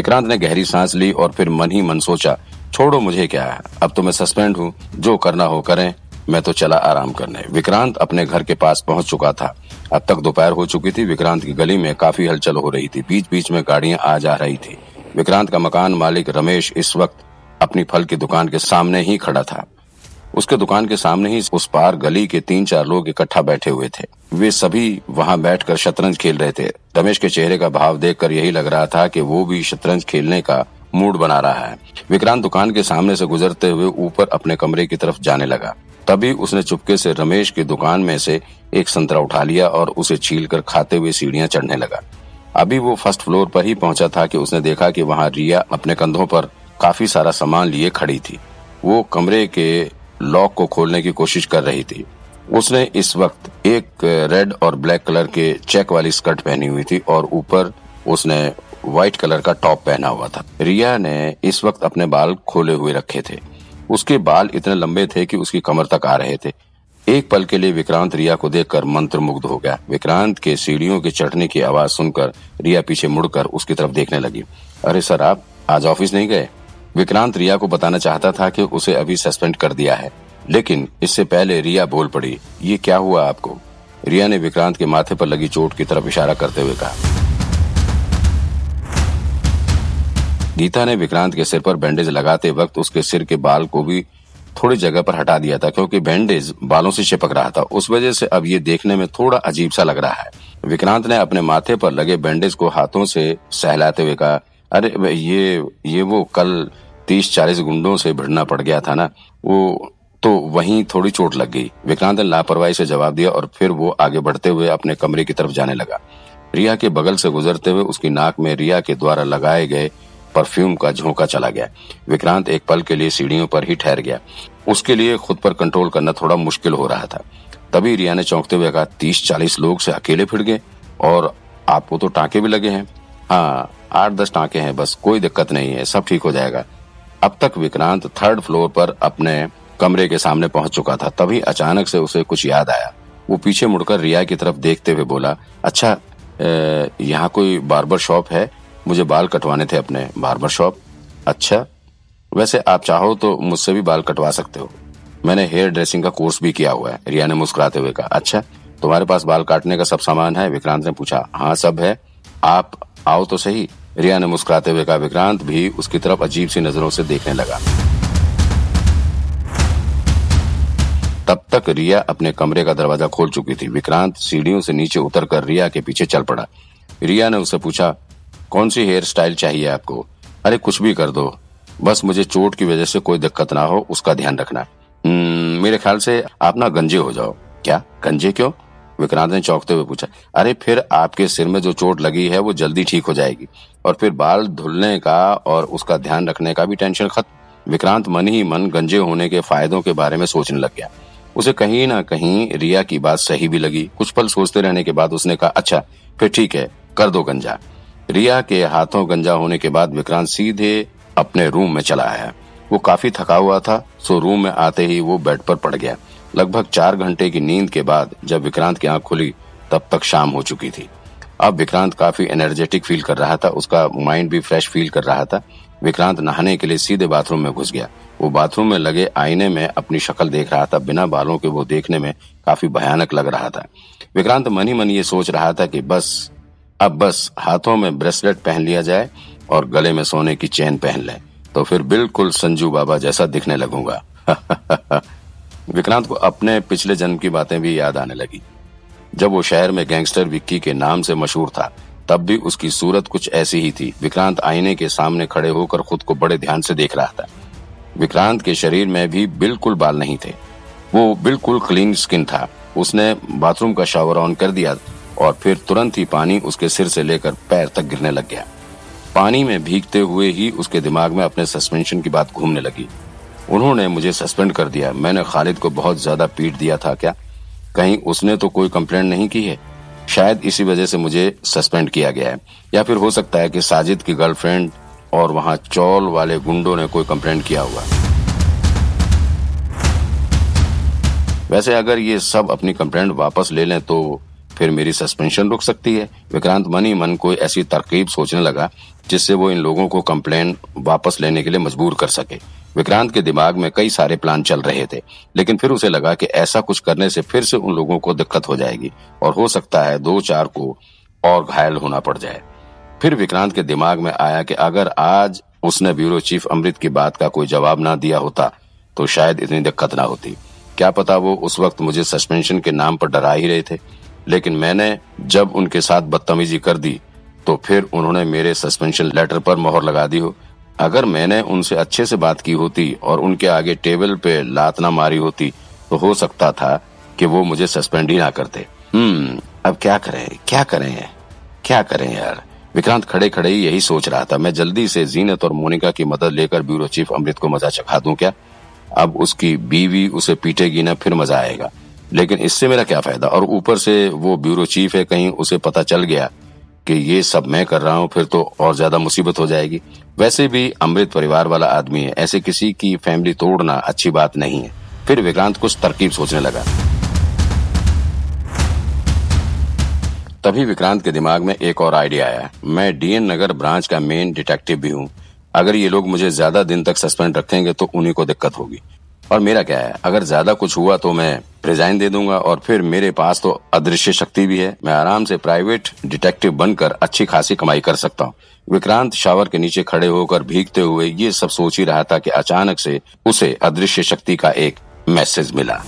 विक्रांत ने गहरी सांस ली और फिर मन ही मन सोचा, छोड़ो मुझे क्या है? अब तो मैं सस्पेंड हूँ। जो करना हो करें। मैं तो चला आराम करने। विक्रांत अपने घर के पास पहुँच चुका था। अब तक दोपहर हो चुकी थी। विक्रांत की गली में काफ़ी हलचल हो रही थी। बीच बीच में गाड़ियाँ आ जा रही थी। विक्रांत का मकान मालिक रमेश इस वक्त अपनी फल की दुकान के सामने ही खड़ा था। उसके दुकान के सामने ही उस पार गली के तीन चार लोग इकट्ठा बैठे हुए थे। वे सभी वहाँ बैठकर शतरंज खेल रहे थे। रमेश के चेहरे का भाव देखकर यही लग रहा था कि वो भी शतरंज खेलने का मूड बना रहा है। विक्रांत दुकान के सामने से गुजरते हुए ऊपर अपने कमरे की तरफ़ जाने लगा। तभी उसने चुपके से रमेश की दुकान में से एक संतरा उठा लिया और उसे छील कर खाते हुए सीढ़ियाँ चढ़ने लगा। अभी वो फ़र्स्ट फ्लोर पर ही पहुँचा था कि उसने देखा कि वहाँ रिया अपने कंधों पर काफ़ी सारा सामान लिए खड़ी थी। वो कमरे के लॉक को खोलने की कोशिश कर रही थी। उसने इस वक्त एक रेड और ब्लैक कलर के चेक वाली स्कर्ट पहनी हुई थी और ऊपर उसने व्हाइट कलर का टॉप पहना हुआ था। रिया ने इस वक्त अपने बाल खोले हुए रखे थे। उसके बाल इतने लंबे थे कि उसकी कमर तक आ रहे थे। एक पल के लिए विक्रांत रिया को देखकर मंत्र मुग्ध हो गया। विक्रांत के सीढ़ियों के चढ़ने की आवाज़ सुनकर रिया पीछे मुड़कर उसकी तरफ़ देखने लगी। अरे सर, आप आज ऑफ़िस नहीं गए? विक्रांत रिया को बताना चाहता था कि उसे अभी सस्पेंड कर दिया है। लेकिन इससे पहले रिया बोल पड़ी, ये क्या हुआ आपको? रिया ने विक्रांत के माथे पर लगी चोट की तरफ़ इशारा करते हुए कहा। गीता ने विक्रांत के सिर पर बैंडेज लगाते वक्त उसके सिर के बाल को भी थोड़ी जगह पर हटा दिया था, क्योंकि बैंडेज बालों से चिपक रहा था। उस वजह से अब ये देखने में थोड़ा अजीब सा लग रहा है। विक्रांत ने अपने माथे पर लगे बैंडेज को हाथों से सहलाते हुए कहा अरे ये ये वो कल तीस चालीस गुंडों से भिड़ना पड़ गया था ना, वो तो वहीं थोड़ी चोट लग गई। विक्रांत ने लापरवाही से जवाब दिया और फिर वो आगे बढ़ते हुए अपने कमरे की तरफ़ जाने लगा। रिया के बगल से गुजरते हुए उसकी नाक में रिया के द्वारा लगाए गए परफ्यूम का झोंका चला गया। विक्रांत एक पल के लिए सीढ़ियों पर ही ठहर गया। उसके लिए खुद पर कंट्रोल करना थोड़ा मुश्किल हो रहा था। तभी रिया ने चौंकते हुए कहा, तीस चालीस लोग से अकेले फिर गए और आपको तो टाँके भी लगे हैं। हाँ आठ दस टाँके हैं, बस कोई दिक्कत नहीं है, सब ठीक हो जाएगा। अब तक विक्रांत थर्ड फ्लोर पर अपने कमरे के सामने पहुँच चुका था, तभी अचानक से उसे कुछ याद आया। वो पीछे मुड़कर रिया की तरफ़ देखते हुए बोला अच्छा यहाँ कोई बार्बर शॉप है? मुझे बाल कटवाने थे अपने बार्बर शॉप। अच्छा वैसे आप चाहो तो मुझसे भी बाल कटवा सकते हो। मैंने हेयर ड्रेसिंग का कोर्स भी किया हुआ है, रिया ने मुस्कुराते हुए कहा। अच्छा तुम्हारे पास बाल काटने का सब सामान है? विक्रांत ने पूछा। हाँ सब है। आप आओ तो सही। रिया ने मुस्कुराते हुए कहा विक्रांत भी उसकी तरफ़ अजीब सी नज़रों से देखने लगा। तब तक रिया अपने कमरे का दरवाज़ा खोल चुकी थी। विक्रांत सीढ़ियों से नीचे उतर कर रिया के पीछे चल पड़ा। रिया ने उसे पूछा कौन सी हेयर स्टाइल चाहिए आपको? अरे कुछ भी कर दो। बस मुझे चोट की वजह से कोई दिक्कत ना हो उसका ध्यान रखना हम्म, मेरे ख्याल से आप ना गंजे हो जाओ। क्या? गंजे क्यों? विक्रांत ने चौंकते हुए पूछा, अरे फिर आपके सिर में जो चोट लगी है, वो जल्दी ठीक हो जाएगी। और फिर बाल धुलने का और उसका ध्यान रखने का भी टेंशन खत्म। विक्रांत मन ही मन गंजे होने के फायदों के बारे में सोचने लग गया। उसे कहीं ना कहीं रिया की बात सही भी लगी। कुछ पल सोचते रहने के बाद उसने कहा अच्छा फिर ठीक है, कर दो गंजा। रिया के हाथों गंजा होने के बाद विक्रांत सीधे अपने रूम में चला आया। वो काफ़ी थका हुआ था, सो रूम में आते ही वो बेड पर पड़ गया। लगभग चार घंटे की नींद के बाद जब विक्रांत की आँख खुली, तब तक शाम हो चुकी थी। अब विक्रांत काफ़ी एनर्जेटिक फील कर रहा था, उसका माइंड भी फ्रेश फील कर रहा था। विक्रांत नहाने के लिए सीधे बाथरूम में घुस गया। वो बाथरूम में लगे आईने में अपनी शक्ल देख रहा था, बिना बालों के वो देखने में काफ़ी भयानक लग रहा था। विक्रांत मन ही मन ये सोच रहा था कि बस, अब बस हाथों में ब्रेसलेट पहन लिया जाए और गले में सोने की चेन पहन ले तो फिर बिल्कुल संजू बाबा जैसा दिखने लगूँगा। विक्रांत को अपने पिछले जन्म की बातें भी याद आने लगी। जब वो शहर में गैंगस्टर विक्की के नाम से मशहूर था, तब भी उसकी सूरत कुछ ऐसी ही थी। विक्रांत आईने के सामने खड़े होकर खुद को बड़े ध्यान से देख रहा था। विक्रांत के शरीर में भी बिल्कुल बाल नहीं थे। वो बिल्कुल क्लीन स्किन था। उसने बाथरूम का शावर ऑन कर दिया और फिर तुरंत ही पानी उसके सिर से लेकर पैर तक गिरने लग गया। पानी में भीगते हुए ही उसके दिमाग में अपने सस्पेंशन की बात घूमने लगी। उन्होंने मुझे सस्पेंड कर दिया। मैंने खालिद को बहुत ज़्यादा पीट दिया था, क्या? कहीं उसने तो कोई कंप्लेंट नहीं की है? शायद इसी वजह से मुझे सस्पेंड किया गया है। या फिर हो सकता है कि साजिद की गर्लफ्रेंड और वहाँ चौल वाले गुंडों ने कोई कंप्लेंट किया हुआ। वैसे अगर ये सब अपनी कंप्लेंट वापस ले लें तो फिर मेरी सस्पेंशन रुक सकती है। विक्रांत मन ही मन कोई ऐसी तरकीब सोचने लगा जिससे वो इन लोगों को कंप्लेन वापस लेने के लिए मजबूर कर सके। विक्रांत के दिमाग में कई सारे प्लान चल रहे थे, लेकिन फिर उसे लगा कि ऐसा कुछ करने से फिर से उन लोगों को दिक्कत हो जाएगी और हो सकता है दो चार को और घायल होना पड़ जाए। फिर विक्रांत के दिमाग में आया कि अगर आज उसने ब्यूरो चीफ अमृत की बात का कोई जवाब ना दिया होता तो शायद इतनी दिक्कत ना होती। क्या पता वो उस वक्त मुझे सस्पेंशन के नाम पर डरा ही रहे थे, लेकिन मैंने जब उनके साथ बदतमीजी कर दी तो फिर उन्होंने मेरे सस्पेंशन लेटर पर मोहर लगा दी हो। अगर मैंने उनसे अच्छे से बात की होती और उनके आगे टेबल पे लात ना मारी होती तो हो सकता था कि वो मुझे सस्पेंड ही ना करते। हम्म अब क्या करें? क्या करें? क्या करें यार? विक्रांत खड़े खड़े ही यही सोच रहा था। मैं जल्दी से जीनत और मोनिका की मदद लेकर ब्यूरो चीफ अमृत को मज़ा चखा दूँ क्या? अब उसकी बीवी उसे पीटेगी ना, फिर मज़ा आएगा। लेकिन इससे मेरा क्या फ़ायदा? और ऊपर से वो ब्यूरो चीफ है, कहीं उसे पता चल गया कि ये सब मैं कर रहा हूँ, फिर तो और ज़्यादा मुसीबत हो जाएगी। वैसे भी अमृत परिवार वाला आदमी है। ऐसे किसी की फैमिली तोड़ना अच्छी बात नहीं है। फिर विक्रांत कुछ तरकीब सोचने लगा। तभी विक्रांत के दिमाग में एक और आइडिया आया। मैं डीएन नगर ब्रांच का मेन डिटेक्टिव भी हूँ। अगर ये लोग मुझे ज़्यादा दिन तक सस्पेंड रखेंगे तो उन्हीं को दिक्कत होगी। और मेरा क्या है? अगर ज़्यादा कुछ हुआ तो मैं रिजाइन दे दूँगा और फिर मेरे पास तो अदृश्य शक्ति भी है। मैं आराम से प्राइवेट डिटेक्टिव बनकर अच्छी खासी कमाई कर सकता हूँ। विक्रांत शावर के नीचे खड़े होकर भीगते हुए ये सब सोच ही रहा था कि अचानक से उसे अदृश्य शक्ति का एक मैसेज मिला।